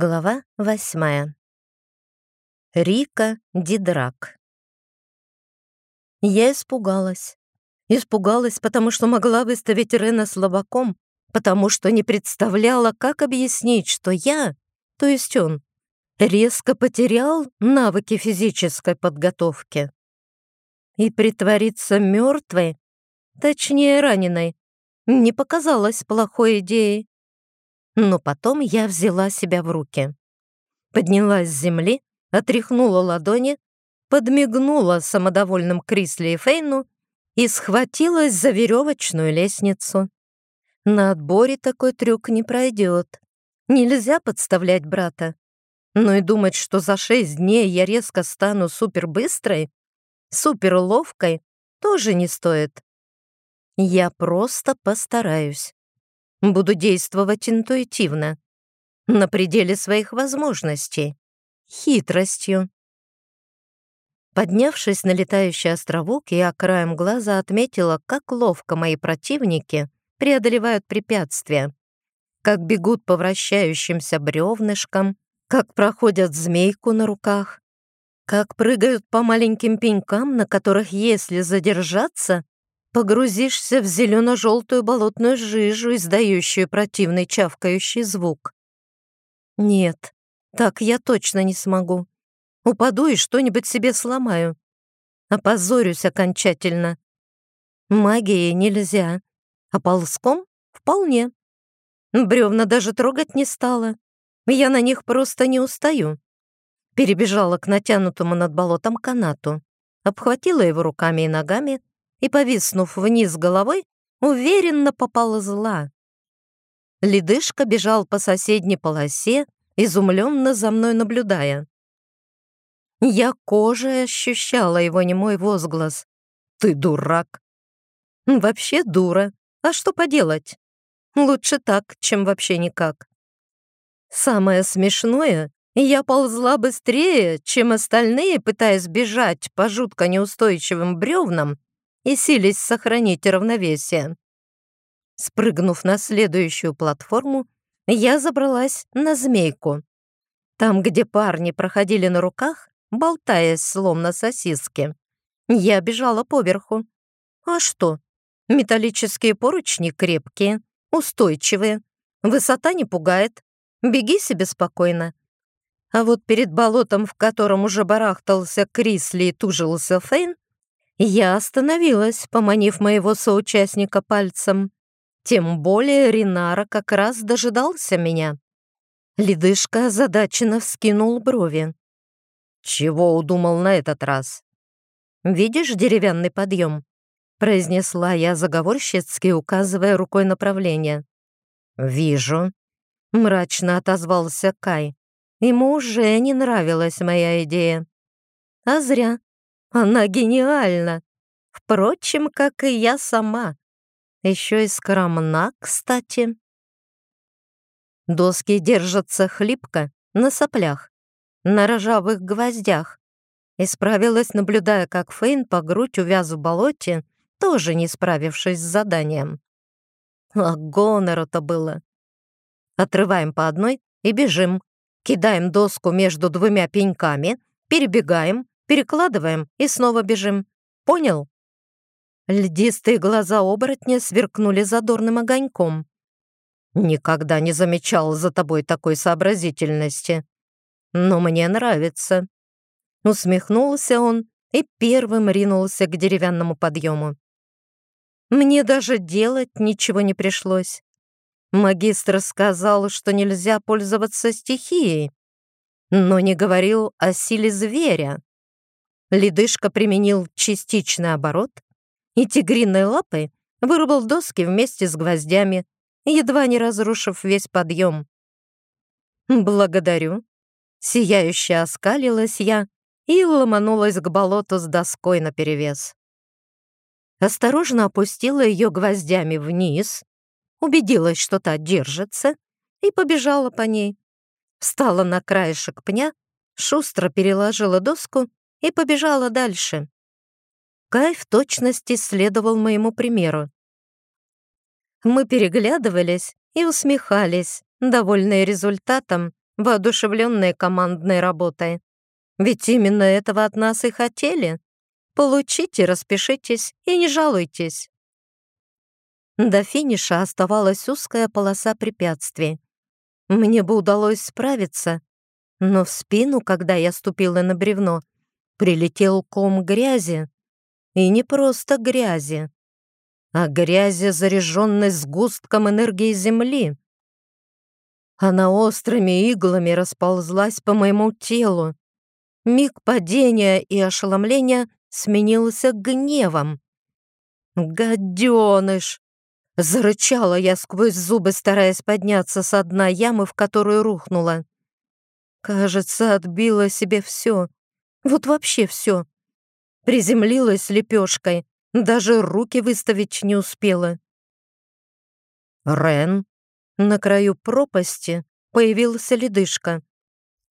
Глава восьмая. Рика Дидрак. Я испугалась. Испугалась, потому что могла выставить Рена слабаком, потому что не представляла, как объяснить, что я, то есть он, резко потерял навыки физической подготовки. И притвориться мертвой, точнее раненой, не показалось плохой идеей. Но потом я взяла себя в руки. Поднялась с земли, отряхнула ладони, подмигнула самодовольным Крисли и Фейну и схватилась за веревочную лестницу. На отборе такой трюк не пройдет. Нельзя подставлять брата. Но и думать, что за шесть дней я резко стану супербыстрой, суперловкой, тоже не стоит. Я просто постараюсь. Буду действовать интуитивно, на пределе своих возможностей, хитростью. Поднявшись на летающий островок, я краем глаза отметила, как ловко мои противники преодолевают препятствия, как бегут по вращающимся бревнышкам, как проходят змейку на руках, как прыгают по маленьким пенькам, на которых, если задержаться, погрузишься в зелено-желтую болотную жижу, издающую противный чавкающий звук. Нет, так я точно не смогу. Упаду и что-нибудь себе сломаю. Опозорюсь окончательно. Магией нельзя, а ползком — вполне. Бревна даже трогать не стала. Я на них просто не устаю. Перебежала к натянутому над болотом канату, обхватила его руками и ногами, и, повиснув вниз головой, уверенно поползла. Ледышка бежал по соседней полосе, изумленно за мной наблюдая. Я кожей ощущала его немой возглас. «Ты дурак!» «Вообще дура. А что поделать? Лучше так, чем вообще никак». Самое смешное, я ползла быстрее, чем остальные, пытаясь бежать по жутко неустойчивым бревнам и сились сохранить равновесие. Спрыгнув на следующую платформу, я забралась на змейку. Там, где парни проходили на руках, болтаясь словно сосиски, я бежала поверху. А что? Металлические поручни крепкие, устойчивые, высота не пугает. Беги себе спокойно. А вот перед болотом, в котором уже барахтался Крисли и тужился Фейн, я остановилась, поманив моего соучастника пальцем. Тем более Ринара как раз дожидался меня. Ледышка озадаченно вскинул брови. «Чего удумал на этот раз?» «Видишь деревянный подъем?» произнесла я заговорщицки, указывая рукой направление. «Вижу», — мрачно отозвался Кай. Ему уже не нравилась моя идея. А зря. Она гениальна. Впрочем, как и я сама. Еще и скромна, кстати. Доски держатся хлипко, на соплях, на ржавых гвоздях. Исправилась, наблюдая, как Фейн по грудь увяз в болоте, тоже не справившись с заданием. А гонору-то было. Отрываем по одной и бежим. Кидаем доску между двумя пеньками, перебегаем, перекладываем и снова бежим. Понял?» Льдистые глаза оборотня сверкнули задорным огоньком. «Никогда не замечал за тобой такой сообразительности. Но мне нравится». Усмехнулся он и первым ринулся к деревянному подъему. Мне даже делать ничего не пришлось. Магистр сказал, что нельзя пользоваться стихией, но не говорил о силе зверя. Ледышка применил частичный оборот и тигриной лапой вырубил доски вместе с гвоздями, едва не разрушив весь подъем. «Благодарю». Сияюще оскалилась я и ломанулась к болоту с доской наперевес. Осторожно опустила ее гвоздями вниз, убедилась, что та держится, и побежала по ней. Встала на краешек пня, шустро переложила доску и побежала дальше. Кай в точности следовал моему примеру. Мы переглядывались и усмехались, довольные результатом воодушевленные командной работой. Ведь именно этого от нас и хотели. Получите, распишитесь и не жалуйтесь. До финиша оставалась узкая полоса препятствий. Мне бы удалось справиться, но в спину, когда я ступила на бревно, прилетел ком грязи. И не просто грязи, а грязи, заряженной сгустком энергии Земли. Она острыми иглами расползлась по моему телу. Миг падения и ошеломления сменился гневом. «Гаденыш!» Зарычала я сквозь зубы, стараясь подняться с дна ямы, в которую рухнула. Кажется, отбила себе все. Вот вообще все. Приземлилась лепешкой, даже руки выставить не успела. «Рен!» На краю пропасти появился ледышка.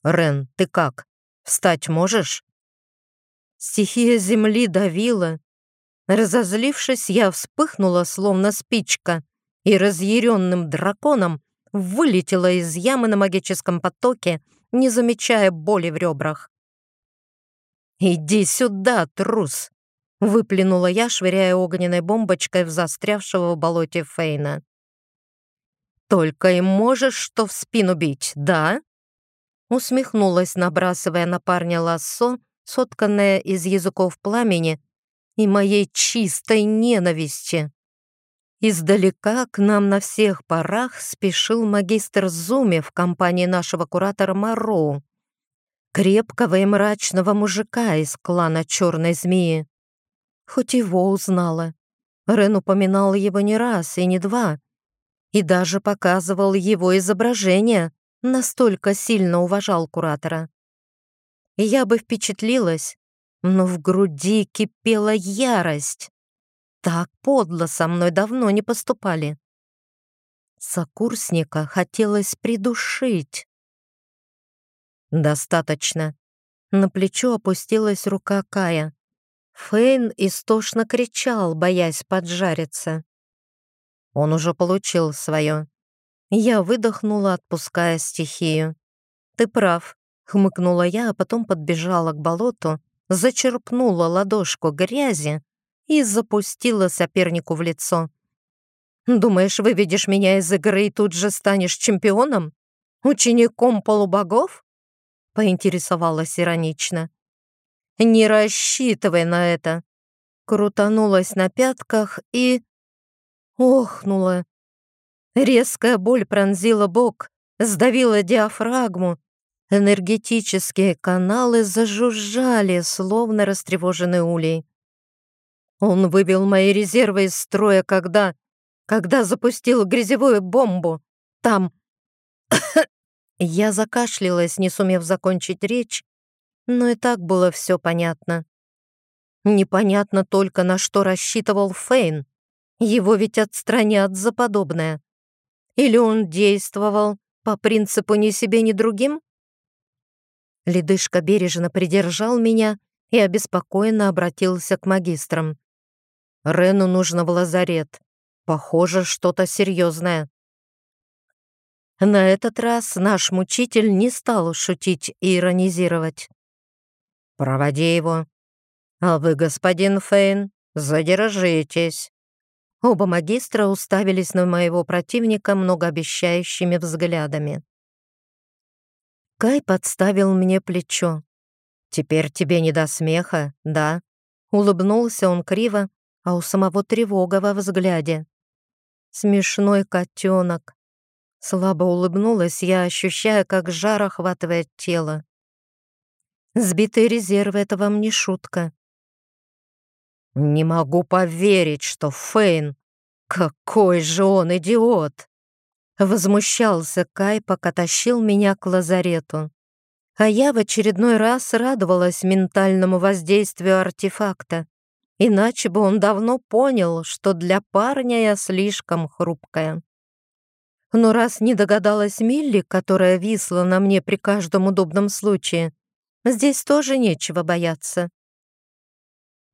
«Рен, ты как? Встать можешь?» Стихия земли давила, Разозлившись, я вспыхнула, словно спичка, и разъяренным драконом вылетела из ямы на магическом потоке, не замечая боли в ребрах. «Иди сюда, трус!» — выплюнула я, швыряя огненной бомбочкой в застрявшего в болоте Фейна. «Только и можешь что в спину бить, да?» Усмехнулась, набрасывая на парня лассо, сотканное из языков пламени и моей чистой ненависти. Издалека к нам на всех парах спешил магистр Зуми в компании нашего куратора Мароу, крепкого и мрачного мужика из клана Черной Змеи. Хоть его узнала. Рен упоминал его не раз и не два, и даже показывал его изображение, настолько сильно уважал куратора. Я бы впечатлилась, но в груди кипела ярость. Так подло со мной давно не поступали. Сокурсника хотелось придушить. «Достаточно». На плечо опустилась рука Кая. Фейн истошно кричал, боясь поджариться. Он уже получил свое. Я выдохнула, отпуская стихию. «Ты прав», — хмыкнула я, а потом подбежала к болоту зачерпнула ладошку грязи и запустила сопернику в лицо. «Думаешь, выведешь меня из игры и тут же станешь чемпионом? Учеником полубогов?» Поинтересовалась иронично. «Не рассчитывай на это!» Крутанулась на пятках и... охнула. Резкая боль пронзила бок, сдавила диафрагму, Энергетические каналы зажужжали, словно растревоженный улей. Он вывел мои резервы из строя, когда... когда запустил грязевую бомбу. Там... Я закашлялась, не сумев закончить речь, но и так было все понятно. Непонятно только, на что рассчитывал Фейн. Его ведь отстранят за подобное. Или он действовал по принципу «ни себе, ни другим»? Ледышка бережно придержал меня и обеспокоенно обратился к магистрам. «Рену нужно в лазарет. Похоже, что-то серьезное». На этот раз наш мучитель не стал шутить и иронизировать. «Проводи его. А вы, господин Фейн, задержитесь». Оба магистра уставились на моего противника многообещающими взглядами. Кай подставил мне плечо. «Теперь тебе не до смеха, да?» Улыбнулся он криво, а у самого тревога во взгляде. «Смешной котенок!» Слабо улыбнулась я, ощущая, как жар охватывает тело. Сбитые резервы — это вам не шутка. «Не могу поверить, что Фейн... Какой же он идиот!» Возмущался Кай, пока тащил меня к лазарету. А я в очередной раз радовалась ментальному воздействию артефакта. Иначе бы он давно понял, что для парня я слишком хрупкая. Но раз не догадалась Милли, которая висла на мне при каждом удобном случае, здесь тоже нечего бояться.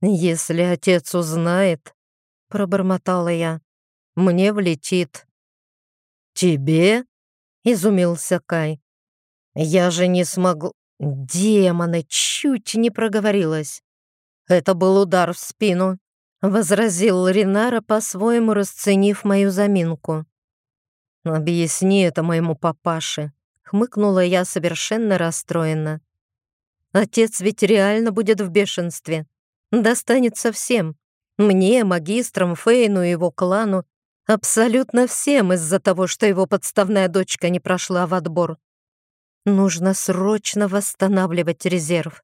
«Если отец узнает», — пробормотала я, — «мне влетит». «Тебе?» — изумился Кай. Я же не смогу... Демоны, чуть не проговорилась. Это был удар в спину, возразил Ринара, по-своему расценив мою заминку. «Объясни это моему папаше», — хмыкнула я совершенно расстроена. «Отец ведь реально будет в бешенстве. Достанется всем. Мне, магистрам, Фейну и его клану. Абсолютно всем из-за того, что его подставная дочка не прошла в отбор. Нужно срочно восстанавливать резерв.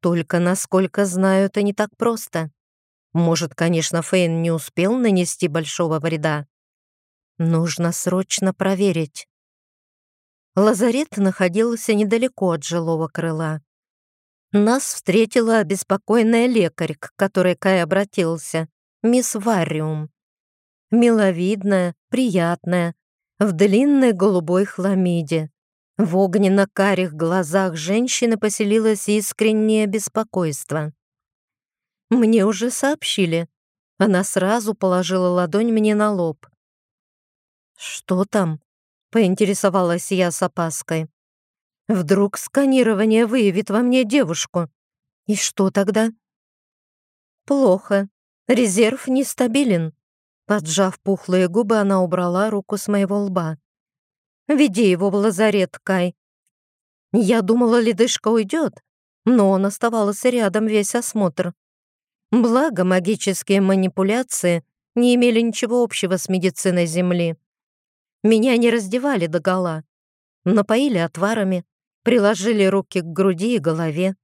Только, насколько знаю, это не так просто. Может, конечно, Фейн не успел нанести большого вреда. Нужно срочно проверить. Лазарет находился недалеко от жилого крыла. Нас встретила обеспокоенная лекарь, к которой Кай обратился, мисс Варриум. Миловидная, приятная, в длинной голубой хламиде. В огненно-карих глазах женщины поселилось искреннее беспокойство. «Мне уже сообщили». Она сразу положила ладонь мне на лоб. «Что там?» — поинтересовалась я с опаской. «Вдруг сканирование выявит во мне девушку. И что тогда?» «Плохо. Резерв нестабилен». Поджав пухлые губы, она убрала руку с моего лба. Веди его в лазарет, Кай». Я думала, ледышка уйдет, но он оставался рядом весь осмотр. Благо, магические манипуляции не имели ничего общего с медициной Земли. Меня не раздевали догола, напоили отварами, приложили руки к груди и голове,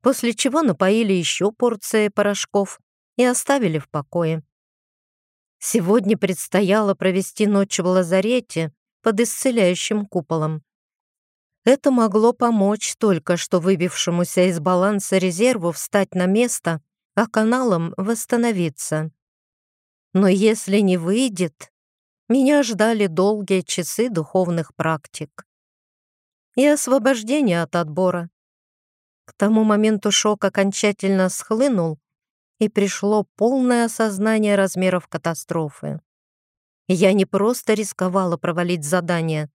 после чего напоили еще порции порошков и оставили в покое. Сегодня предстояло провести ночь в лазарете под исцеляющим куполом. Это могло помочь только что выбившемуся из баланса резерву встать на место, а каналам восстановиться. Но если не выйдет, меня ждали долгие часы духовных практик и освобождение от отбора. К тому моменту шок окончательно схлынул, и пришло полное осознание размеров катастрофы. Я не просто рисковала провалить задание.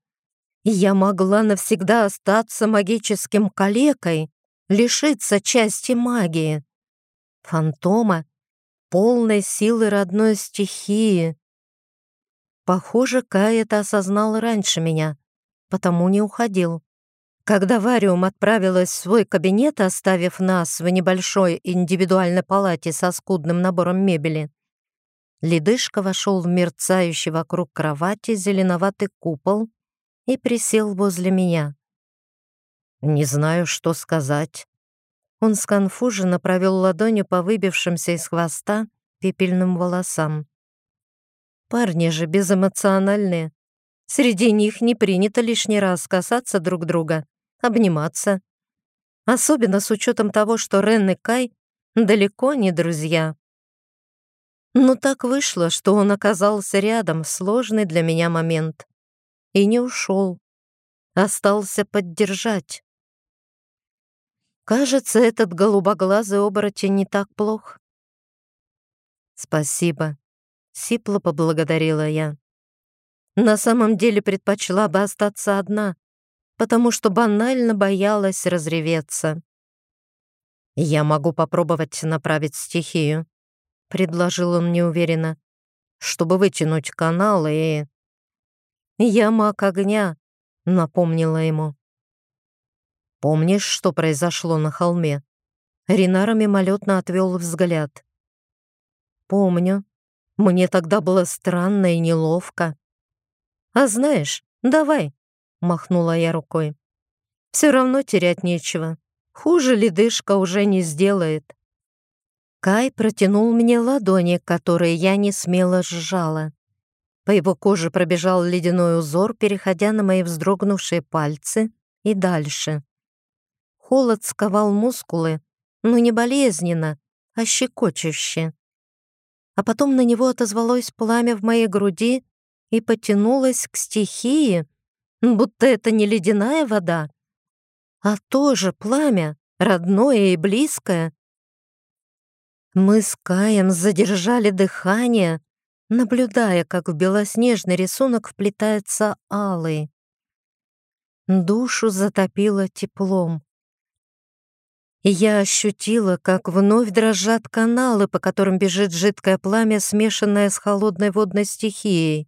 Я могла навсегда остаться магическим калекой, лишиться части магии. Фантома, полной силы родной стихии. Похоже, Кай это осознал раньше меня, потому не уходил. Когда Вариум отправилась в свой кабинет, оставив нас в небольшой индивидуальной палате со скудным набором мебели, Ледышка вошел в мерцающий вокруг кровати зеленоватый купол и присел возле меня. «Не знаю, что сказать». Он сконфуженно провел ладонью по выбившимся из хвоста пепельным волосам. «Парни же безэмоциональные. Среди них не принято лишний раз касаться друг друга, обниматься. Особенно с учетом того, что Рен и Кай далеко не друзья. Но так вышло, что он оказался рядом в сложный для меня момент. И не ушел. Остался поддержать. Кажется, этот голубоглазый оборотень не так плох. «Спасибо», — сипло поблагодарила я. На самом деле предпочла бы остаться одна, потому что банально боялась разреветься. Я могу попробовать направить стихию предложил он неуверенно, чтобы вытянуть канал и... «Я маг огня», — напомнила ему. «Помнишь, что произошло на холме?» Ринара мимолетно отвел взгляд. «Помню. Мне тогда было странно и неловко». «А знаешь, давай», — махнула я рукой. «Все равно терять нечего. Хуже ледышка уже не сделает». Кай протянул мне ладони, которые я не смело сжала. По его коже пробежал ледяной узор, переходя на мои вздрогнувшие пальцы и дальше. Холод сковал мускулы, но не болезненно, а щекочуще. А потом на него отозвалось пламя в моей груди и потянулось к стихии, будто это не ледяная вода, а тоже пламя, родное и близкое, мы с Каем задержали дыхание, наблюдая, как в белоснежный рисунок вплетается алый. душу затопило теплом. И я ощутила, как вновь дрожат каналы, по которым бежит жидкое пламя, смешанное с холодной водной стихией.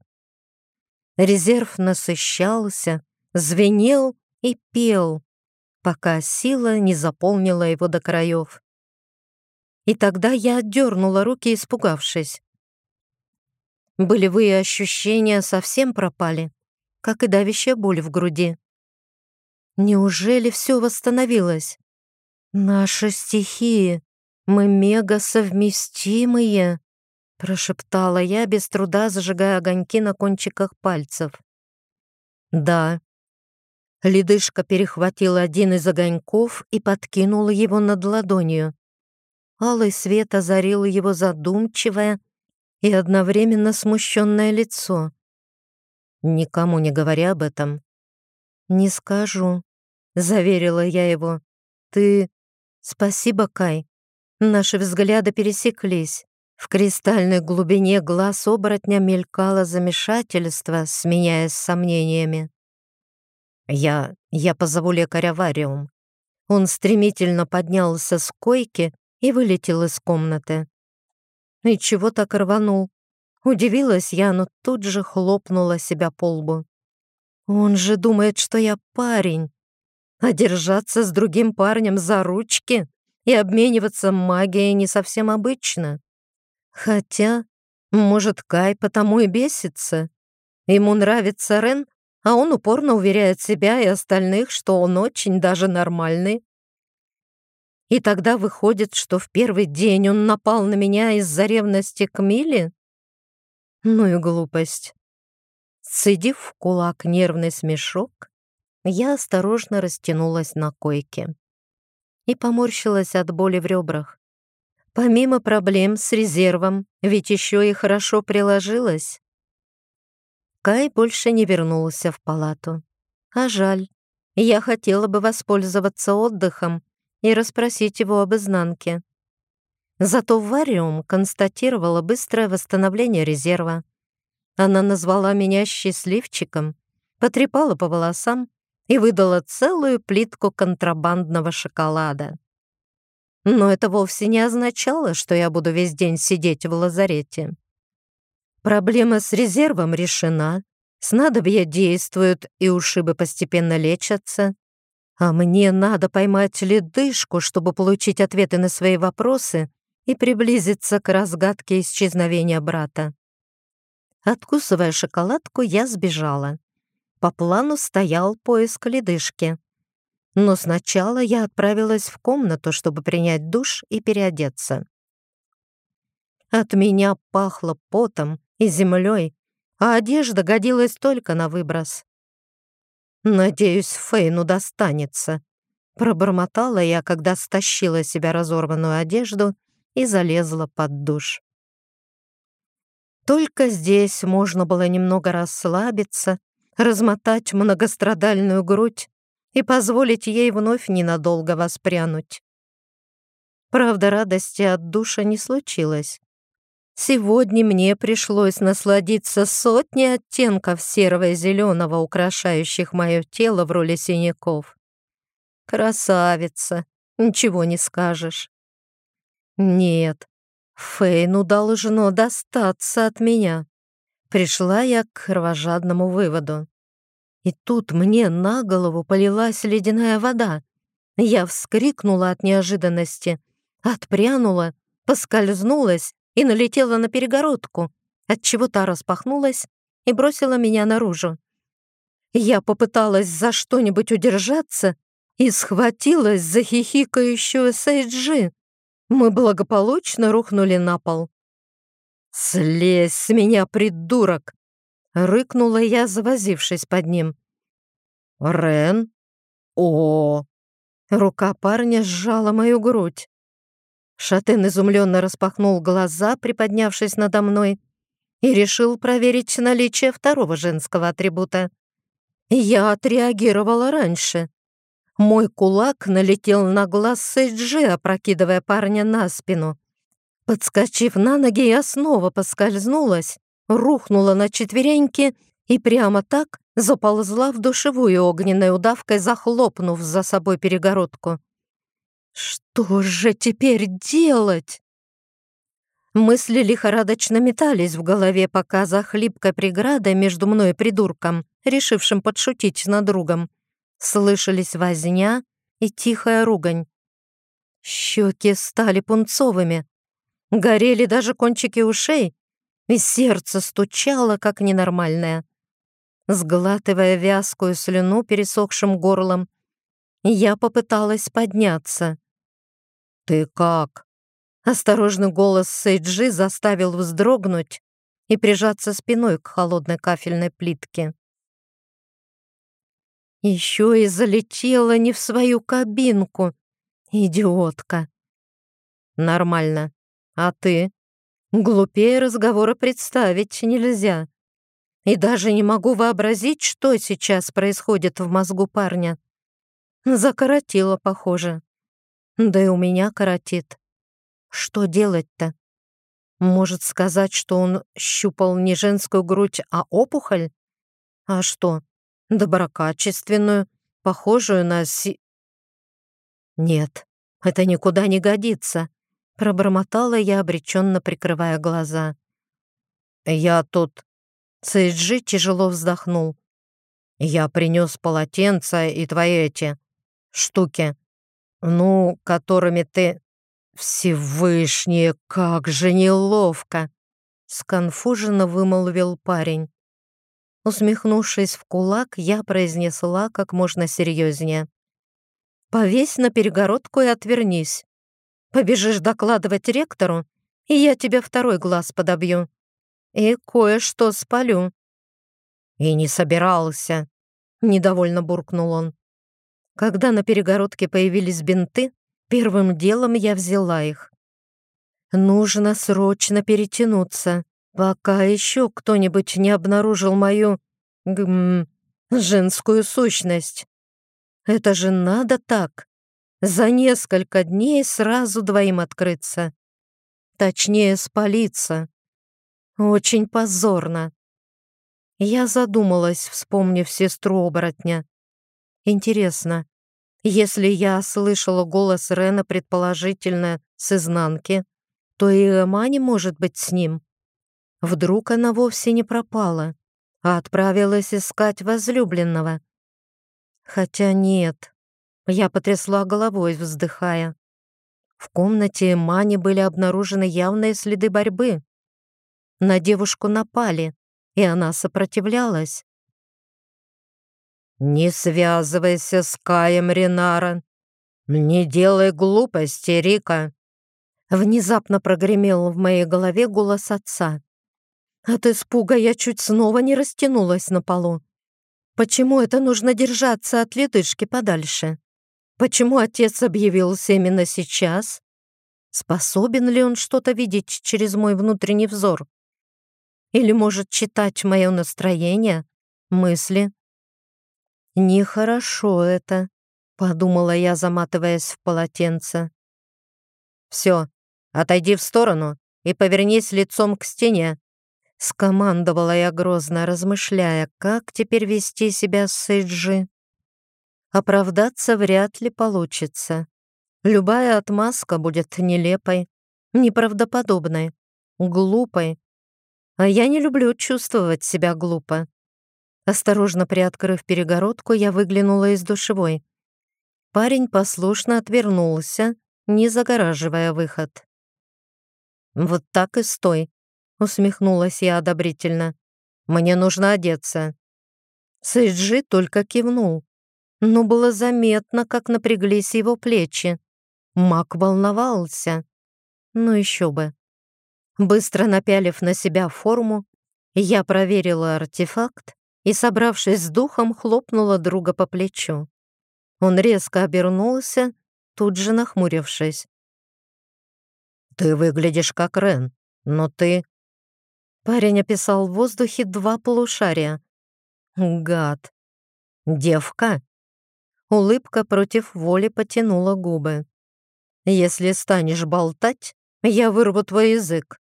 Резерв насыщался, звенел и пел, пока сила не заполнила его до краев. И тогда я отдернула руки, испугавшись. Болевые ощущения совсем пропали, как и давящая боль в груди. Неужели все восстановилось? Наши стихии, мы мега совместимые, прошептала я, без труда зажигая огоньки на кончиках пальцев. Да. Ледышка перехватила один из огоньков и подкинула его над ладонью. Алый свет озарил его задумчивое и одновременно смущенное лицо. «Никому не говоря об этом». «Не скажу», — заверила я его. «Ты...» «Спасибо, Кай». Наши взгляды пересеклись. В кристальной глубине глаз оборотня мелькало замешательство, сменяясь сомнениями. «Я... я позову лекаря Вариум». Он стремительно поднялся с койки и вылетел из комнаты. И чего так рванул? Удивилась я, но тут же хлопнула себя по лбу. Он же думает, что я парень. А держаться с другим парнем за ручки и обмениваться магией не совсем обычно. Хотя, может, Кай потому и бесится. Ему нравится Рен, а он упорно уверяет себя и остальных, что он очень даже нормальный. И тогда выходит, что в первый день он напал на меня из-за ревности к Миле? Ну и глупость. Сидев в кулак нервный смешок, я осторожно растянулась на койке и поморщилась от боли в ребрах. Помимо проблем с резервом, ведь еще и хорошо приложилась. Кай больше не вернулся в палату. А жаль. Я хотела бы воспользоваться отдыхом и расспросить его об изнанке. Зато Вариум констатировала быстрое восстановление резерва. Она назвала меня счастливчиком, потрепала по волосам и выдала целую плитку контрабандного шоколада. Но это вовсе не означало, что я буду весь день сидеть в лазарете. Проблема с резервом решена, снадобья действуют и ушибы постепенно лечатся. А мне надо поймать ледышку, чтобы получить ответы на свои вопросы и приблизиться к разгадке исчезновения брата. Откусывая шоколадку, я сбежала. По плану стоял поиск ледышки. Но сначала я отправилась в комнату, чтобы принять душ и переодеться. От меня пахло потом и землей, а одежда годилась только на выброс. «Надеюсь, Фейну достанется», — пробормотала я, когда стащила себя разорванную одежду и залезла под душ. Только здесь можно было немного расслабиться, размотать многострадальную грудь и позволить ей вновь ненадолго воспрянуть. Правда, радости от душа не случилось. Сегодня мне пришлось насладиться сотней оттенков серого и зеленого, украшающих мое тело в роли синяков. Красавица, ничего не скажешь. Нет, Фейну должно достаться от меня. Пришла я к кровожадному выводу. И тут мне на голову полилась ледяная вода. Я вскрикнула от неожиданности, отпрянула, поскользнулась и налетела на перегородку, отчего та распахнулась и бросила меня наружу. Я попыталась за что-нибудь удержаться и схватилась за хихикающую Сейджи. Мы благополучно рухнули на пол. «Слезь с меня, придурок!» — рыкнула я, завозившись под ним. «Рен? О!» Рука парня сжала мою грудь. Шатен изумленно распахнул глаза, приподнявшись надо мной, и решил проверить наличие второго женского атрибута. Я отреагировала раньше. Мой кулак налетел на глаз Сейджи, опрокидывая парня на спину. Подскочив на ноги, я снова поскользнулась, рухнула на четвереньки и прямо так заползла в душевую огненной удавкой, захлопнув за собой перегородку. Что же теперь делать? Мысли лихорадочно метались в голове, пока за хлипкой преградой между мной и придурком, решившим подшутить над другом, слышались возня и тихая ругань. Щеки стали пунцовыми, горели даже кончики ушей, и сердце стучало, как ненормальное. Сглатывая вязкую слюну пересохшим горлом, я попыталась подняться. «Ты как?» Осторожный голос Сейджи заставил вздрогнуть и прижаться спиной к холодной кафельной плитке. Еще и залетела не в свою кабинку. Идиотка. Нормально. А ты? Глупее разговора представить нельзя. И даже не могу вообразить, что сейчас происходит в мозгу парня. Закоротило, похоже. Да и у меня коротит. Что делать-то? Может сказать, что он щупал не женскую грудь, а опухоль? А что? Доброкачественную, похожую на си... Нет, это никуда не годится. Пробормотала я, обреченно прикрывая глаза. Я тут... Цейджи тяжело вздохнул. Я принес полотенца и твои эти штуки, ну, которыми ты... Всевышнее, как же неловко! Сконфуженно вымолвил парень. Усмехнувшись в кулак, я произнесла как можно серьезнее. «Повесь на перегородку и отвернись. Побежишь докладывать ректору, и я тебе второй глаз подобью. И кое-что спалю». «И не собирался», — недовольно буркнул он. Когда на перегородке появились бинты, первым делом я взяла их. Нужно срочно перетянуться, пока еще кто-нибудь не обнаружил мою... Гм, женскую сущность. Это же надо так. За несколько дней сразу двоим открыться. Точнее, спалиться. Очень позорно. Я задумалась, вспомнив сестру оборотня. Интересно, если я слышала голос Рена предположительно с изнанки, то и Эмани может быть с ним. Вдруг она вовсе не пропала, а отправилась искать возлюбленного. Хотя нет, я потрясла головой, вздыхая. В комнате Эмани были обнаружены явные следы борьбы. На девушку напали, и она сопротивлялась. «Не связывайся с Каем, Ринара. Не делай глупости, Рика!» Внезапно прогремел в моей голове голос отца. От испуга я чуть снова не растянулась на полу. Почему это нужно держаться от ледышки подальше? Почему отец объявился именно сейчас? Способен ли он что-то видеть через мой внутренний взор? Или может читать мое настроение, мысли? «Нехорошо это», — подумала я, заматываясь в полотенце. «Все, отойди в сторону и повернись лицом к стене», — скомандовала я грозно, размышляя, как теперь вести себя с Сейджи. Оправдаться вряд ли получится. Любая отмазка будет нелепой, неправдоподобной, глупой. А я не люблю чувствовать себя глупо. Осторожно приоткрыв перегородку, я выглянула из душевой. Парень послушно отвернулся, не загораживая выход. «Вот так и стой», — усмехнулась я одобрительно. «Мне нужно одеться». Сейджи только кивнул, но было заметно, как напряглись его плечи. Мак волновался. Ну еще бы. Быстро напялив на себя форму, я проверила артефакт и, собравшись с духом, хлопнула друга по плечу. Он резко обернулся, тут же нахмурившись. «Ты выглядишь как Рен, но ты...» Парень описал в воздухе два полушария. «Гад! Девка!» Улыбка против воли потянула губы. «Если станешь болтать, я вырву твой язык.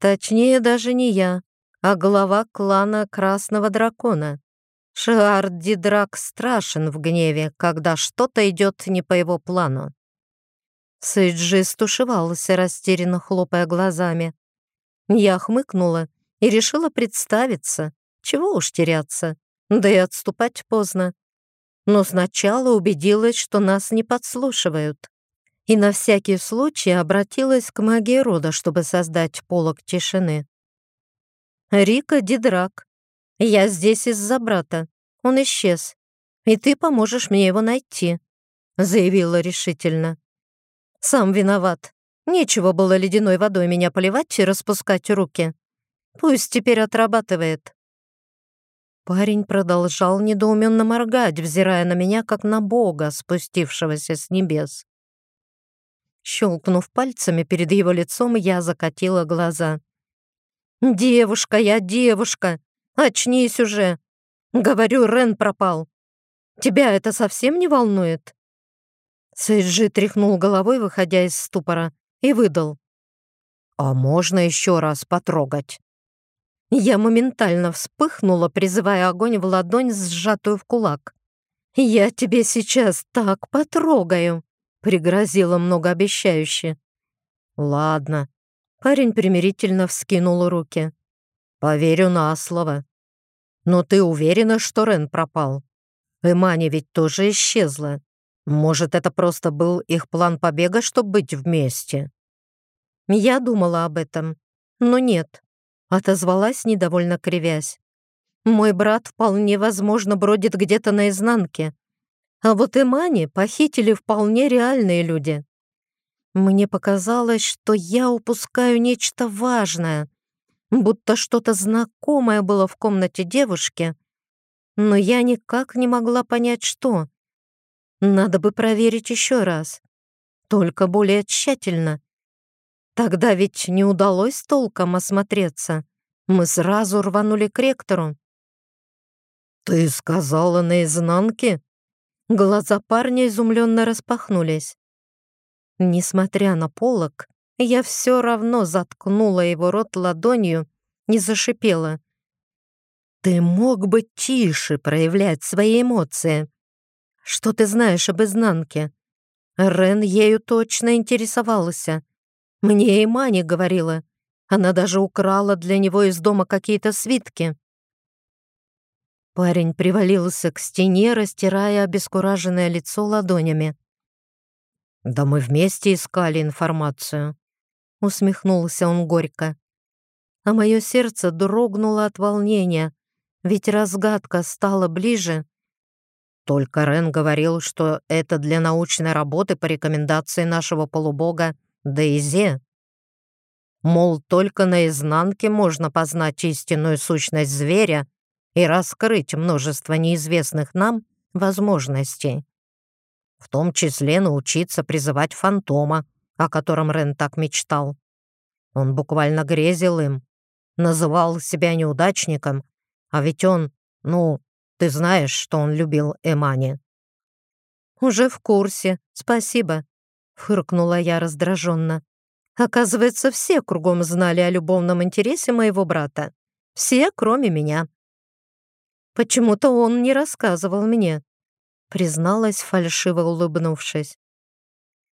Точнее, даже не я, а глава клана Красного Дракона. Шиард Дидрак страшен в гневе, когда что-то идет не по его плану. Сейджи стушевался, растерянно хлопая глазами. Я хмыкнула и решила представиться. Чего уж теряться, да и отступать поздно. Но сначала убедилась, что нас не подслушивают. И на всякий случай обратилась к магии рода, чтобы создать полог тишины. «Рика Дидрак, я здесь из-за брата. Он исчез. И ты поможешь мне его найти», — заявила решительно. «Сам виноват. Нечего было ледяной водой меня поливать и распускать руки. Пусть теперь отрабатывает». Парень продолжал недоуменно моргать, взирая на меня, как на бога, спустившегося с небес. Щелкнув пальцами перед его лицом, я закатила глаза. «Девушка я, девушка! Очнись уже! Говорю, Рен пропал. Тебя это совсем не волнует?» Сейджи тряхнул головой, выходя из ступора, и выдал. «А можно еще раз потрогать?» Я моментально вспыхнула, призывая огонь в ладонь, сжатую в кулак. «Я тебе сейчас так потрогаю!» — пригрозила многообещающе. «Ладно». Парень примирительно вскинул руки. «Поверю на слово. Но ты уверена, что Рен пропал? Эмани ведь тоже исчезла. Может, это просто был их план побега, чтобы быть вместе?» Я думала об этом, но нет. Отозвалась, недовольно кривясь. Мой брат вполне возможно бродит где-то наизнанке. А вот и Мани похитили вполне реальные люди. Мне показалось, что я упускаю нечто важное, будто что-то знакомое было в комнате девушки, но я никак не могла понять, что. Надо бы проверить еще раз, только более тщательно. Тогда ведь не удалось толком осмотреться. Мы сразу рванули к ректору. «Ты сказала наизнанке?» Глаза парня изумленно распахнулись. Несмотря на полок, я все равно заткнула его рот ладонью и зашипела. «Ты мог бы тише проявлять свои эмоции. Что ты знаешь об изнанке?» Рен ею точно интересовался. Мне и Мани говорила. Она даже украла для него из дома какие-то свитки. Парень привалился к стене, растирая обескураженное лицо ладонями. «Да мы вместе искали информацию», — усмехнулся он горько. А мое сердце дрогнуло от волнения, ведь разгадка стала ближе. Только Рен говорил, что это для научной работы по рекомендации нашего полубога Дейзе. Мол, только на изнанке можно познать истинную сущность зверя и раскрыть множество неизвестных нам возможностей. В том числе научиться призывать фантома, о котором Рен так мечтал. Он буквально грезил им, называл себя неудачником, а ведь он, ну, ты знаешь, что он любил Эмани. «Уже в курсе, спасибо», фыркнула я раздраженно. Оказывается, все кругом знали о любовном интересе моего брата. Все, кроме меня. Почему-то он не рассказывал мне, призналась, фальшиво улыбнувшись.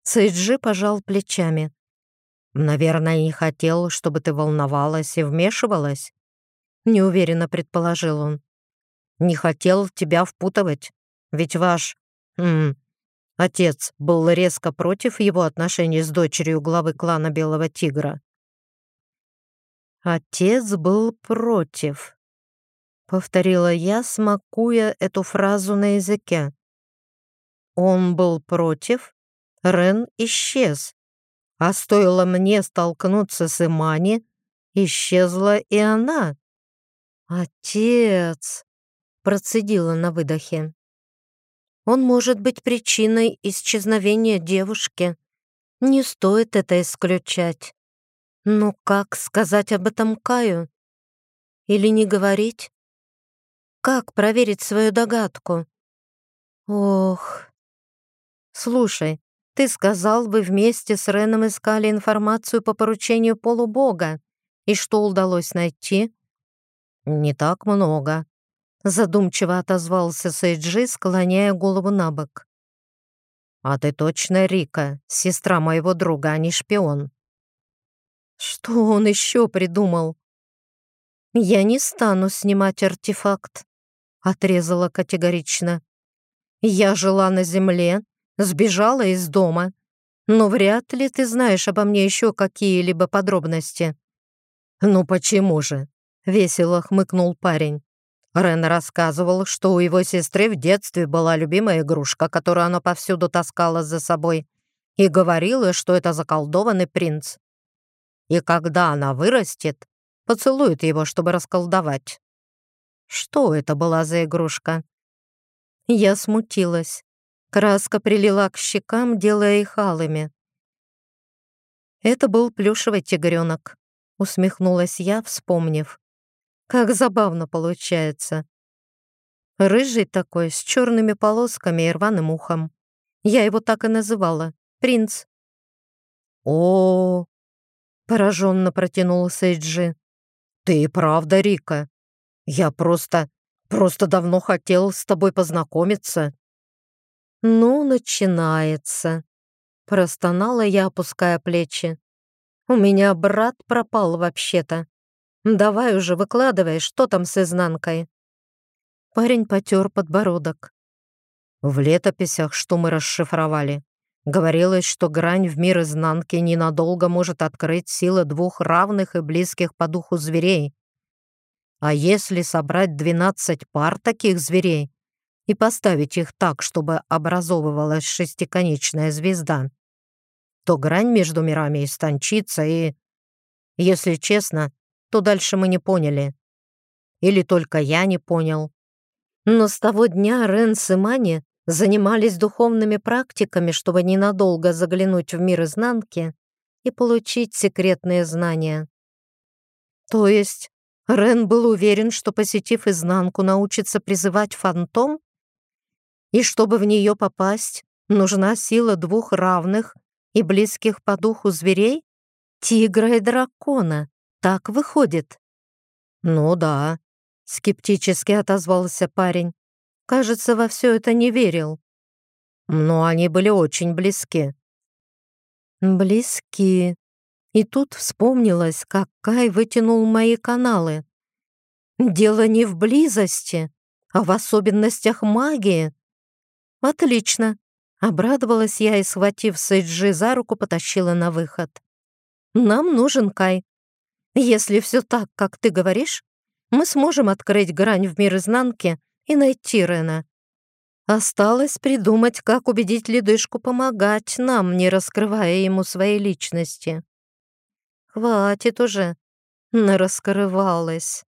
Сейджи пожал плечами. «Наверное, не хотел, чтобы ты волновалась и вмешивалась», — неуверенно предположил он. «Не хотел тебя впутывать, ведь ваш... Отец был резко против его отношений с дочерью главы клана Белого Тигра. «Отец был против», — повторила я, смакуя эту фразу на языке. «Он был против, Рен исчез, а стоило мне столкнуться с Имани, исчезла и она». «Отец!» — процедила на выдохе. Он может быть причиной исчезновения девушки. Не стоит это исключать. Но как сказать об этом Каю? Или не говорить? Как проверить свою догадку? Ох. Слушай, ты сказал, вы вместе с Реном искали информацию по поручению полубога. И что удалось найти? Не так много. Задумчиво отозвался Сейджи, склоняя голову на бок. «А ты точно Рика, сестра моего друга, а не шпион?» «Что он еще придумал?» «Я не стану снимать артефакт», — отрезала категорично. «Я жила на земле, сбежала из дома, но вряд ли ты знаешь обо мне еще какие-либо подробности». «Ну почему же?» — весело хмыкнул парень. Рен рассказывал, что у его сестры в детстве была любимая игрушка, которую она повсюду таскала за собой, и говорила, что это заколдованный принц. И когда она вырастет, поцелует его, чтобы расколдовать. Что это была за игрушка? Я смутилась. Краска прилила к щекам, делая их алыми. Это был плюшевый тигренок, усмехнулась я, вспомнив. Как забавно получается. Рыжий такой, с черными полосками и рваным ухом. Я его так и называла. Принц. О, -о, пораженно протянул Сейджи. Ты правда, Рика. Я просто, просто давно хотел с тобой познакомиться. Ну, начинается. Простонала я, опуская плечи. У меня брат пропал вообще-то. Давай уже выкладывай, что там с изнанкой. Парень потер подбородок. В летописях, что мы расшифровали, говорилось, что грань в мир изнанки ненадолго может открыть силы двух равных и близких по духу зверей. А если собрать 12 пар таких зверей и поставить их так, чтобы образовывалась шестиконечная звезда, то грань между мирами истончится и, если честно, то дальше мы не поняли. Или только я не понял. Но с того дня Ренс и Мани занимались духовными практиками, чтобы ненадолго заглянуть в мир изнанки и получить секретные знания. То есть Рен был уверен, что, посетив изнанку, научится призывать фантом? И чтобы в нее попасть, нужна сила двух равных и близких по духу зверей? Тигра и дракона. Так выходит?» «Ну да», — скептически отозвался парень. Кажется, во все это не верил. Но они были очень близки. Близки. И тут вспомнилось, как Кай вытянул мои каналы. Дело не в близости, а в особенностях магии. Отлично. Обрадовалась я и, схватив Сейджи за руку, потащила на выход. Нам нужен Кай. Если все так, как ты говоришь, мы сможем открыть грань в мир изнанки и найти Рена. Осталось придумать, как убедить ледышку помогать нам, не раскрывая ему своей личности. Хватит уже, нараскрывалась.